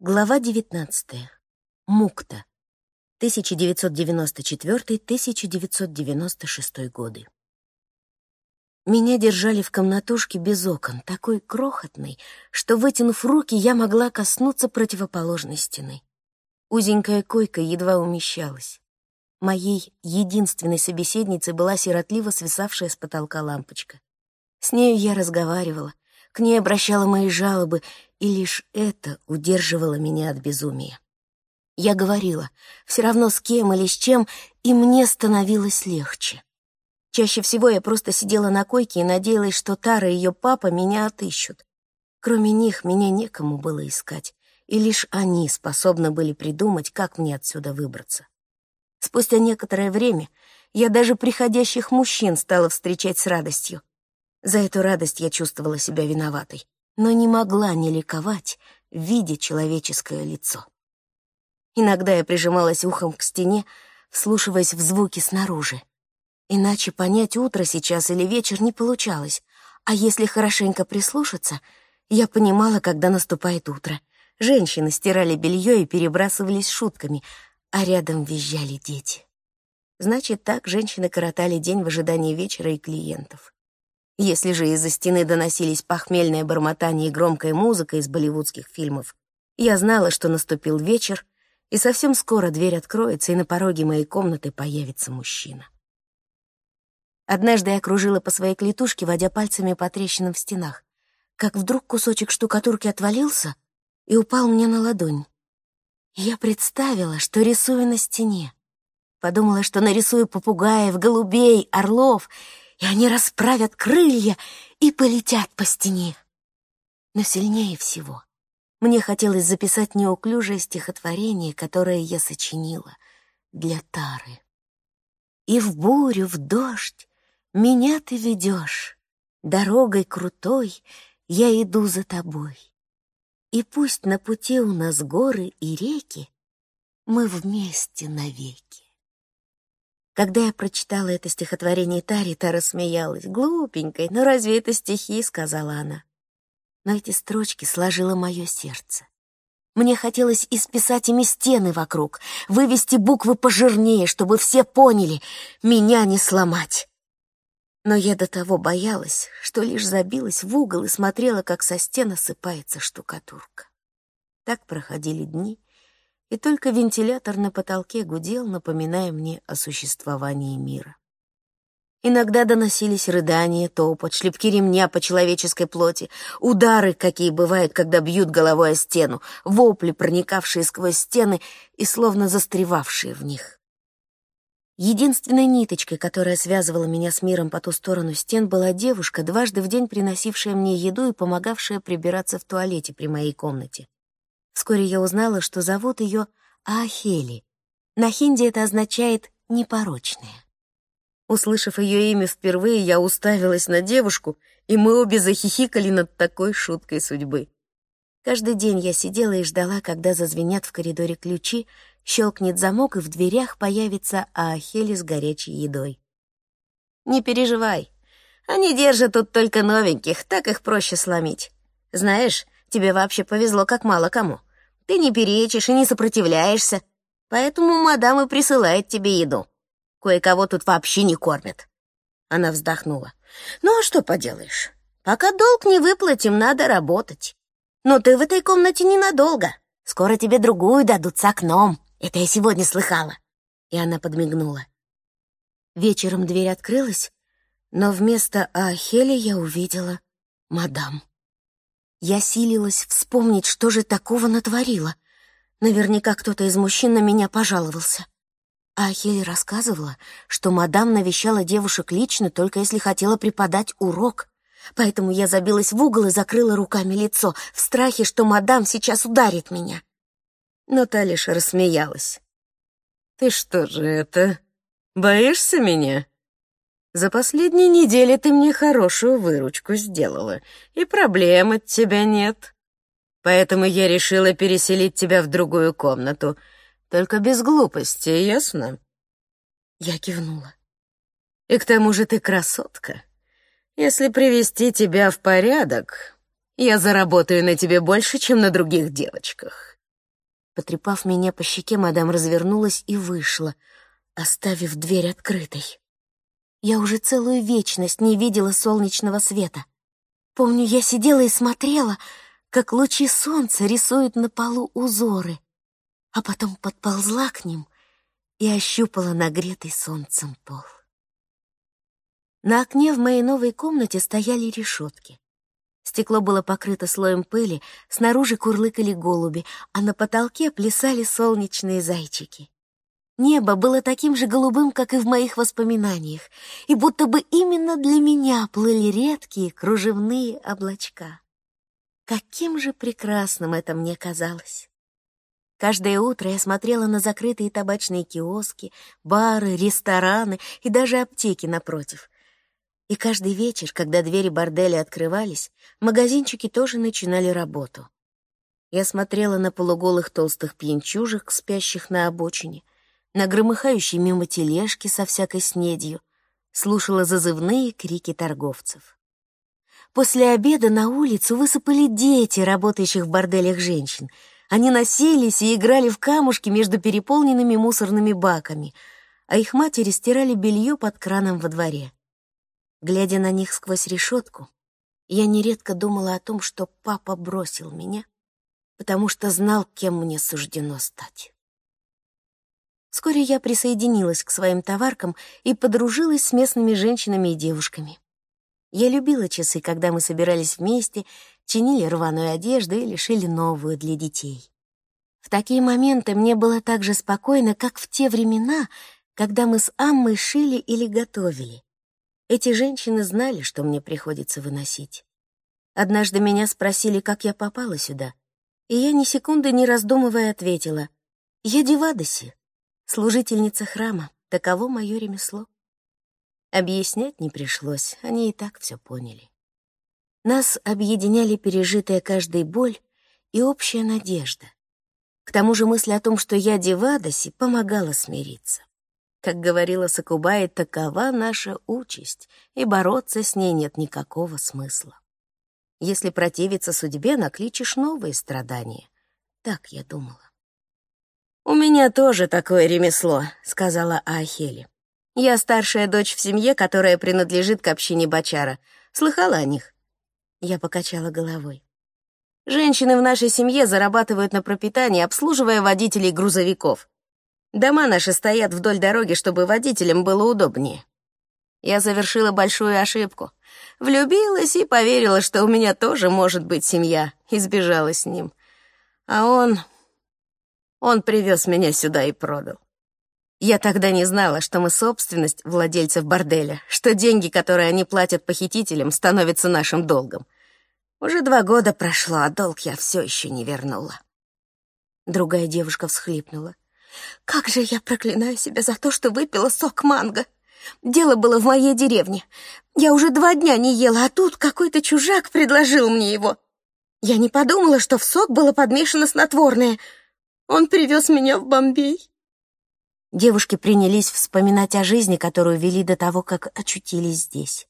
Глава 19. Мукта. 1994-1996 годы. Меня держали в комнатушке без окон, такой крохотной, что, вытянув руки, я могла коснуться противоположной стены. Узенькая койка едва умещалась. Моей единственной собеседницей была сиротливо свисавшая с потолка лампочка. С нею я разговаривала, к ней обращала мои жалобы, и лишь это удерживало меня от безумия. Я говорила, все равно с кем или с чем, и мне становилось легче. Чаще всего я просто сидела на койке и надеялась, что Тара и ее папа меня отыщут. Кроме них меня некому было искать, и лишь они способны были придумать, как мне отсюда выбраться. Спустя некоторое время я даже приходящих мужчин стала встречать с радостью. За эту радость я чувствовала себя виноватой но не могла не ликовать, видя человеческое лицо. Иногда я прижималась ухом к стене, вслушиваясь в звуки снаружи. Иначе понять утро сейчас или вечер не получалось, а если хорошенько прислушаться, я понимала, когда наступает утро. Женщины стирали белье и перебрасывались шутками, а рядом визжали дети. Значит, так женщины коротали день в ожидании вечера и клиентов. Если же из-за стены доносились похмельное бормотание и громкая музыка из болливудских фильмов, я знала, что наступил вечер, и совсем скоро дверь откроется, и на пороге моей комнаты появится мужчина. Однажды я кружила по своей клетушке, водя пальцами по трещинам в стенах, как вдруг кусочек штукатурки отвалился и упал мне на ладонь. Я представила, что рисую на стене. Подумала, что нарисую попугаев, голубей, орлов — и они расправят крылья и полетят по стене. Но сильнее всего мне хотелось записать неуклюжее стихотворение, которое я сочинила для Тары. И в бурю, в дождь меня ты ведешь, дорогой крутой я иду за тобой. И пусть на пути у нас горы и реки, мы вместе навеки. Когда я прочитала это стихотворение Таре, та рассмеялась. «Глупенькой, но разве это стихи?» — сказала она. Но эти строчки сложило мое сердце. Мне хотелось исписать ими стены вокруг, вывести буквы пожирнее, чтобы все поняли — меня не сломать. Но я до того боялась, что лишь забилась в угол и смотрела, как со стен осыпается штукатурка. Так проходили дни, и только вентилятор на потолке гудел, напоминая мне о существовании мира. Иногда доносились рыдания, топот, шлепки ремня по человеческой плоти, удары, какие бывают, когда бьют головой о стену, вопли, проникавшие сквозь стены и словно застревавшие в них. Единственной ниточкой, которая связывала меня с миром по ту сторону стен, была девушка, дважды в день приносившая мне еду и помогавшая прибираться в туалете при моей комнате. Вскоре я узнала, что зовут ее Аахели. На хинди это означает «непорочная». Услышав ее имя впервые, я уставилась на девушку, и мы обе захихикали над такой шуткой судьбы. Каждый день я сидела и ждала, когда зазвенят в коридоре ключи, щелкнет замок, и в дверях появится Аахели с горячей едой. «Не переживай, они держат тут только новеньких, так их проще сломить. Знаешь, тебе вообще повезло как мало кому. Ты не перечишь и не сопротивляешься, поэтому мадам и присылает тебе еду. Кое-кого тут вообще не кормят». Она вздохнула. «Ну, а что поделаешь? Пока долг не выплатим, надо работать. Но ты в этой комнате ненадолго. Скоро тебе другую дадут с окном. Это я сегодня слыхала». И она подмигнула. Вечером дверь открылась, но вместо Ахели я увидела мадам. Я силилась вспомнить, что же такого натворила. Наверняка кто-то из мужчин на меня пожаловался. А Ахель рассказывала, что мадам навещала девушек лично, только если хотела преподать урок. Поэтому я забилась в угол и закрыла руками лицо, в страхе, что мадам сейчас ударит меня. Но та лишь рассмеялась. «Ты что же это, боишься меня?» За последние недели ты мне хорошую выручку сделала, и проблем от тебя нет. Поэтому я решила переселить тебя в другую комнату. Только без глупости, ясно?» Я кивнула. «И к тому же ты красотка. Если привести тебя в порядок, я заработаю на тебе больше, чем на других девочках. Потрепав меня по щеке, мадам развернулась и вышла, оставив дверь открытой. Я уже целую вечность не видела солнечного света. Помню, я сидела и смотрела, как лучи солнца рисуют на полу узоры, а потом подползла к ним и ощупала нагретый солнцем пол. На окне в моей новой комнате стояли решетки. Стекло было покрыто слоем пыли, снаружи курлыкали голуби, а на потолке плясали солнечные зайчики. Небо было таким же голубым, как и в моих воспоминаниях, и будто бы именно для меня плыли редкие кружевные облачка. Каким же прекрасным это мне казалось! Каждое утро я смотрела на закрытые табачные киоски, бары, рестораны и даже аптеки напротив. И каждый вечер, когда двери борделя открывались, магазинчики тоже начинали работу. Я смотрела на полуголых толстых пьянчужек, спящих на обочине, на громыхающие мимо тележки со всякой снедью, слушала зазывные крики торговцев. После обеда на улицу высыпали дети, работающих в борделях женщин. Они носились и играли в камушки между переполненными мусорными баками, а их матери стирали белье под краном во дворе. Глядя на них сквозь решетку, я нередко думала о том, что папа бросил меня, потому что знал, кем мне суждено стать. Вскоре я присоединилась к своим товаркам и подружилась с местными женщинами и девушками. Я любила часы, когда мы собирались вместе, чинили рваную одежду или шили новую для детей. В такие моменты мне было так же спокойно, как в те времена, когда мы с Аммой шили или готовили. Эти женщины знали, что мне приходится выносить. Однажды меня спросили, как я попала сюда, и я ни секунды не раздумывая ответила, «Я Девадоси, служительница храма, таково мое ремесло». Объяснять не пришлось, они и так все поняли. Нас объединяли пережитая каждой боль и общая надежда. К тому же мысль о том, что я Девадоси, помогала смириться. Как говорила Сакубай, такова наша участь, и бороться с ней нет никакого смысла. Если противиться судьбе, накличешь новые страдания. Так я думала. «У меня тоже такое ремесло», — сказала Ахели. Я старшая дочь в семье, которая принадлежит к общине Бачара. Слыхала о них?» Я покачала головой. «Женщины в нашей семье зарабатывают на пропитание, обслуживая водителей грузовиков. Дома наши стоят вдоль дороги, чтобы водителям было удобнее. Я совершила большую ошибку. Влюбилась и поверила, что у меня тоже может быть семья, и сбежала с ним. А он... Он привез меня сюда и продал. Я тогда не знала, что мы собственность владельцев борделя, что деньги, которые они платят похитителям, становятся нашим долгом. Уже два года прошло, а долг я все еще не вернула. Другая девушка всхлипнула. «Как же я проклинаю себя за то, что выпила сок манго! Дело было в моей деревне. Я уже два дня не ела, а тут какой-то чужак предложил мне его. Я не подумала, что в сок было подмешано снотворное. Он привез меня в Бомбей. Девушки принялись вспоминать о жизни, которую вели до того, как очутились здесь.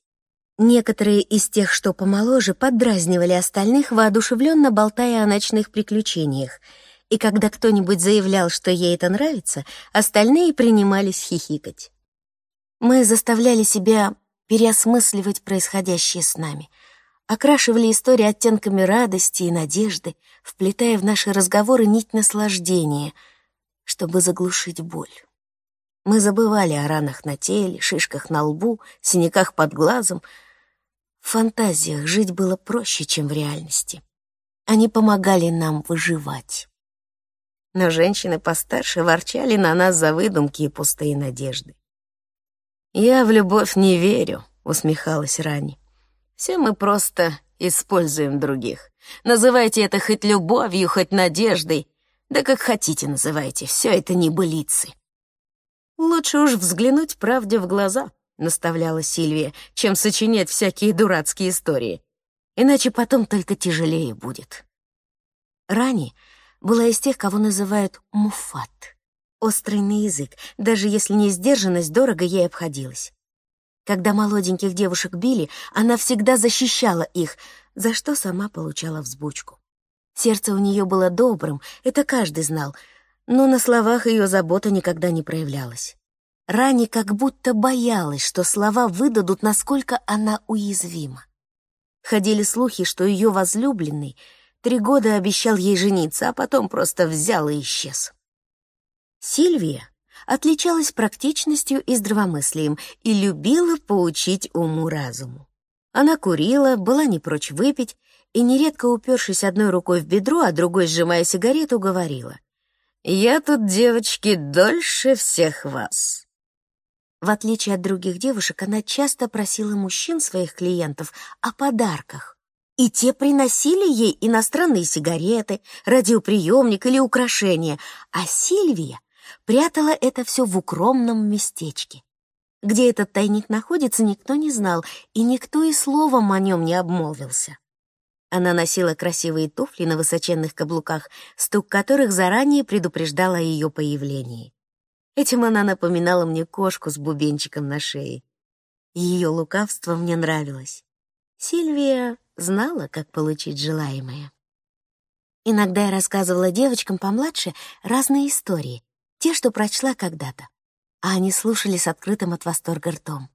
Некоторые из тех, что помоложе, поддразнивали остальных, воодушевленно болтая о ночных приключениях. И когда кто-нибудь заявлял, что ей это нравится, остальные принимались хихикать. Мы заставляли себя переосмысливать происходящее с нами, окрашивали истории оттенками радости и надежды, вплетая в наши разговоры нить наслаждения, чтобы заглушить боль. Мы забывали о ранах на теле, шишках на лбу, синяках под глазом. В фантазиях жить было проще, чем в реальности. Они помогали нам выживать. Но женщины постарше ворчали на нас за выдумки и пустые надежды. «Я в любовь не верю», — усмехалась Рани. «Все мы просто используем других. Называйте это хоть любовью, хоть надеждой. Да как хотите называйте, все это небылицы. «Лучше уж взглянуть правде в глаза», — наставляла Сильвия, «чем сочинять всякие дурацкие истории. Иначе потом только тяжелее будет». Рани была из тех, кого называют муфат. Острый на язык, даже если не сдержанность, дорого ей обходилась. Когда молоденьких девушек били, она всегда защищала их, за что сама получала взбучку. Сердце у нее было добрым, это каждый знал, но на словах ее забота никогда не проявлялась. Рани как будто боялась, что слова выдадут, насколько она уязвима. Ходили слухи, что ее возлюбленный три года обещал ей жениться, а потом просто взял и исчез. Сильвия отличалась практичностью и здравомыслием и любила поучить уму-разуму. Она курила, была не прочь выпить и, нередко упершись одной рукой в бедро, а другой сжимая сигарету, говорила, «Я тут, девочки, дольше всех вас». В отличие от других девушек, она часто просила мужчин своих клиентов о подарках. И те приносили ей иностранные сигареты, радиоприемник или украшения, а Сильвия прятала это все в укромном местечке. Где этот тайник находится, никто не знал, и никто и словом о нем не обмолвился. Она носила красивые туфли на высоченных каблуках, стук которых заранее предупреждал о ее появлении. Этим она напоминала мне кошку с бубенчиком на шее. Ее лукавство мне нравилось. Сильвия знала, как получить желаемое. Иногда я рассказывала девочкам помладше разные истории, те, что прочла когда-то, а они слушали с открытым от восторга ртом.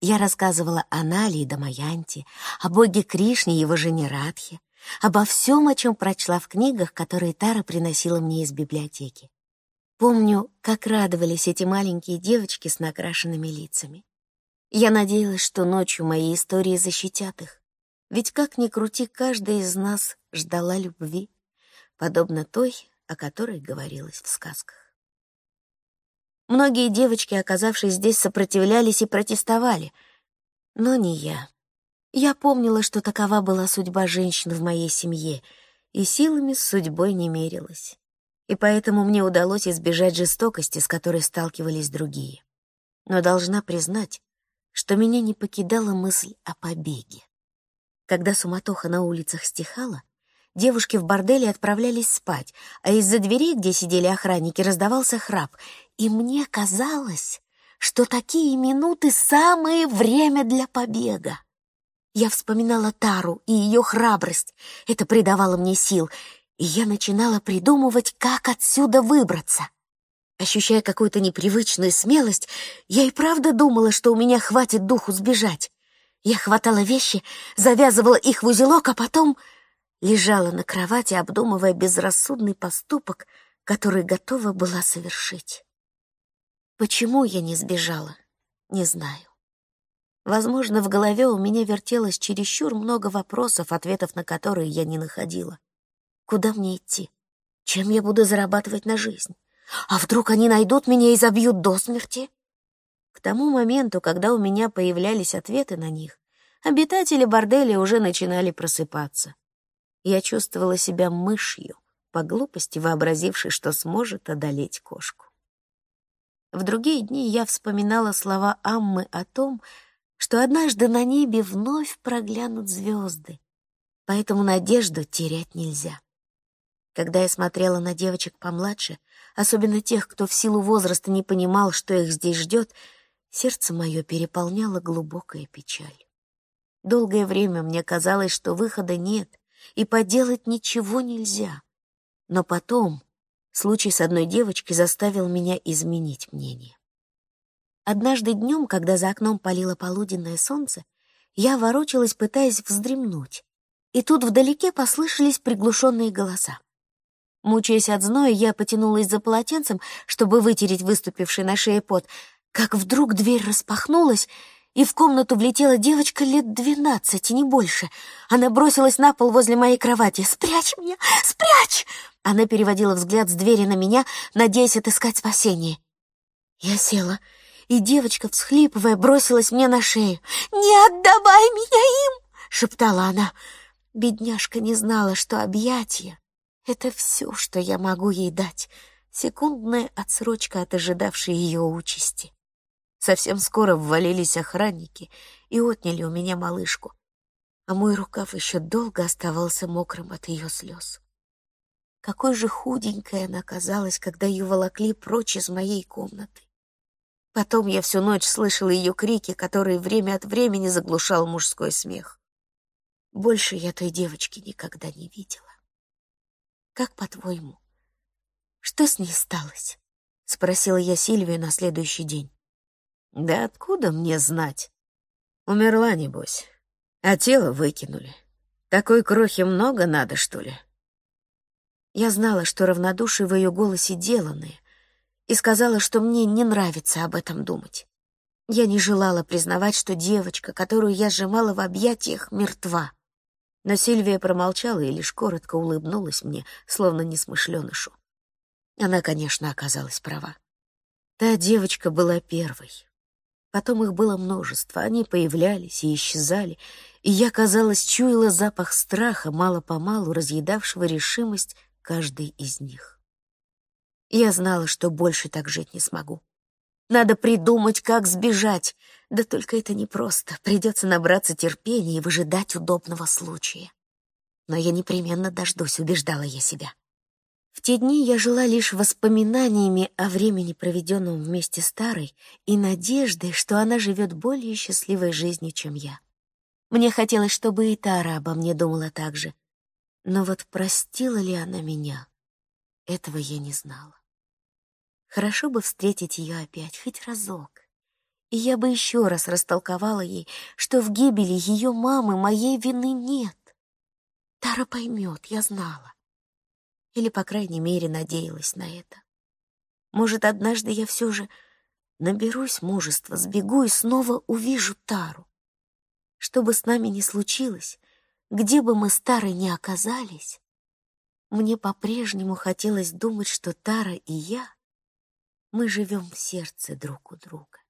Я рассказывала о Нале и Дамаянте, о боге Кришне и его жене Радхе, обо всем, о чем прочла в книгах, которые Тара приносила мне из библиотеки. Помню, как радовались эти маленькие девочки с накрашенными лицами. Я надеялась, что ночью мои истории защитят их. Ведь как ни крути, каждая из нас ждала любви, подобно той, о которой говорилось в сказках. Многие девочки, оказавшись здесь, сопротивлялись и протестовали, но не я. Я помнила, что такова была судьба женщин в моей семье, и силами с судьбой не мерилась и поэтому мне удалось избежать жестокости, с которой сталкивались другие. Но должна признать, что меня не покидала мысль о побеге. Когда суматоха на улицах стихала, девушки в борделе отправлялись спать, а из-за дверей, где сидели охранники, раздавался храп, и мне казалось, что такие минуты — самое время для побега. Я вспоминала Тару и ее храбрость. Это придавало мне сил, и я начинала придумывать, как отсюда выбраться. Ощущая какую-то непривычную смелость, я и правда думала, что у меня хватит духу сбежать. Я хватала вещи, завязывала их в узелок, а потом лежала на кровати, обдумывая безрассудный поступок, который готова была совершить. Почему я не сбежала, не знаю. Возможно, в голове у меня вертелось чересчур много вопросов, ответов на которые я не находила. Куда мне идти? Чем я буду зарабатывать на жизнь? А вдруг они найдут меня и забьют до смерти? К тому моменту, когда у меня появлялись ответы на них, обитатели борделя уже начинали просыпаться. Я чувствовала себя мышью, по глупости вообразившей, что сможет одолеть кошку. В другие дни я вспоминала слова Аммы о том, что однажды на небе вновь проглянут звезды, поэтому надежду терять нельзя. Когда я смотрела на девочек помладше, особенно тех, кто в силу возраста не понимал, что их здесь ждет, сердце мое переполняло глубокая печаль. Долгое время мне казалось, что выхода нет, и поделать ничего нельзя. Но потом случай с одной девочкой заставил меня изменить мнение. Однажды днем, когда за окном палило полуденное солнце, я ворочалась, пытаясь вздремнуть, и тут вдалеке послышались приглушенные голоса. Мучаясь от зноя, я потянулась за полотенцем, чтобы вытереть выступивший на шее пот, как вдруг дверь распахнулась, и в комнату влетела девочка лет двенадцати, не больше. Она бросилась на пол возле моей кровати. «Спрячь меня! Спрячь!» Она переводила взгляд с двери на меня, надеясь отыскать спасение. Я села, и девочка, всхлипывая, бросилась мне на шею. «Не отдавай меня им!» — шептала она. Бедняжка не знала, что объятия это все, что я могу ей дать. Секундная отсрочка от ожидавшей ее участи. Совсем скоро ввалились охранники и отняли у меня малышку, а мой рукав еще долго оставался мокрым от ее слез. Какой же худенькой она казалась, когда ее волокли прочь из моей комнаты. Потом я всю ночь слышала ее крики, которые время от времени заглушал мужской смех. Больше я той девочки никогда не видела. Как по-твоему, что с ней сталось?» — спросила я Сильвию на следующий день. «Да откуда мне знать? Умерла, небось, а тело выкинули. Такой крохи много надо, что ли?» Я знала, что равнодушие в ее голосе деланное, и сказала, что мне не нравится об этом думать. Я не желала признавать, что девочка, которую я сжимала в объятиях, мертва. Но Сильвия промолчала и лишь коротко улыбнулась мне, словно несмышленышу. Она, конечно, оказалась права. Та девочка была первой. Потом их было множество, они появлялись и исчезали, и я, казалось, чуяла запах страха, мало-помалу разъедавшего решимость каждой из них. Я знала, что больше так жить не смогу. Надо придумать, как сбежать. Да только это непросто. Придется набраться терпения и выжидать удобного случая. Но я непременно дождусь, убеждала я себя. В те дни я жила лишь воспоминаниями о времени, проведенном вместе с Тарой, и надеждой, что она живет более счастливой жизнью, чем я. Мне хотелось, чтобы и Тара обо мне думала так же. Но вот простила ли она меня, этого я не знала. Хорошо бы встретить ее опять, хоть разок. И я бы еще раз растолковала ей, что в гибели ее мамы моей вины нет. Тара поймет, я знала. Или, по крайней мере, надеялась на это. Может, однажды я все же наберусь мужества, сбегу и снова увижу Тару. Что бы с нами ни случилось, где бы мы с Тарой ни оказались, мне по-прежнему хотелось думать, что Тара и я, мы живем в сердце друг у друга.